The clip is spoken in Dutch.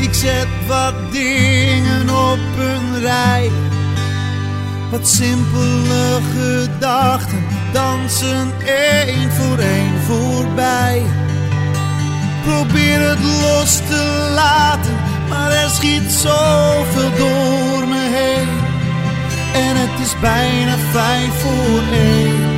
Ik zet wat dingen op een rij. Wat simpele gedachten dansen één voor één voorbij. Probeer het los te laten, maar er schiet zoveel door me heen. En het is bijna vijf voor één.